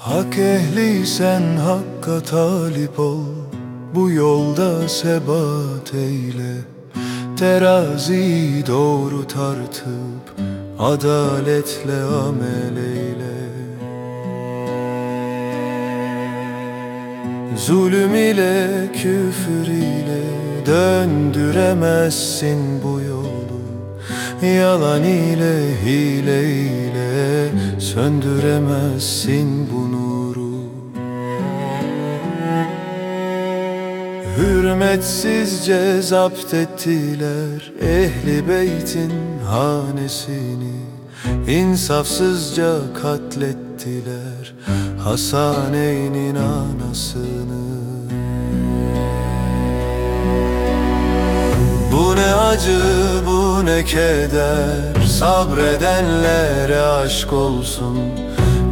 Hak ehliysen hakka talip ol. Bu yolda sebat eyle. Teraziyi doğru tartıp Adaletle amel eyle. Zulüm ile küfür ile Döndüremezsin bu yolu. Yalan ile hile ile Söndüremezsin bu nuru. Hürmetsizce zapt ettiler Ehli beytin hanesini. İnsafsızca katlettiler Hasaneynin anasını acı bu ne keder? Sabredenlere aşk olsun.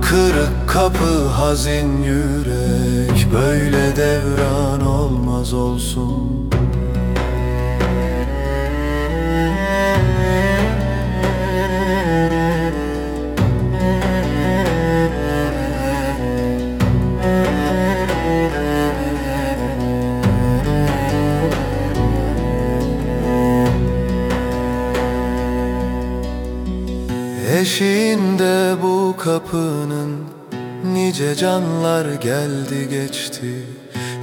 Kırık kapı hazin yürek Böyle devran olmaz olsun Eşiğinde bu kapının Nice canlar geldi geçti.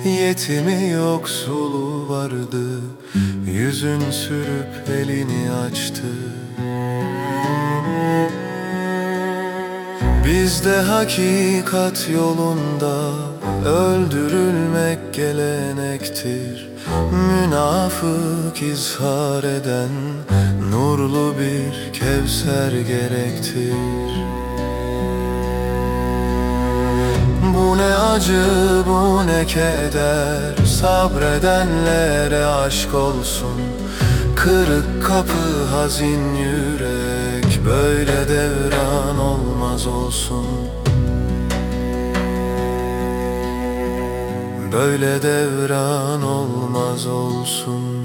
Yetimi yoksulu vardı Yüzün sürüp elini açtı. Bizde hakikat yolunda Öldürülmek gelenektir Münafık izhar eden Nurlu bir kevser gerektir. Bu ne acı bu ne keder Sabredenlere aşk olsun. Kırık kapı hazin yürek Böyle devran olmaz olsun Böyle devran olmaz olsun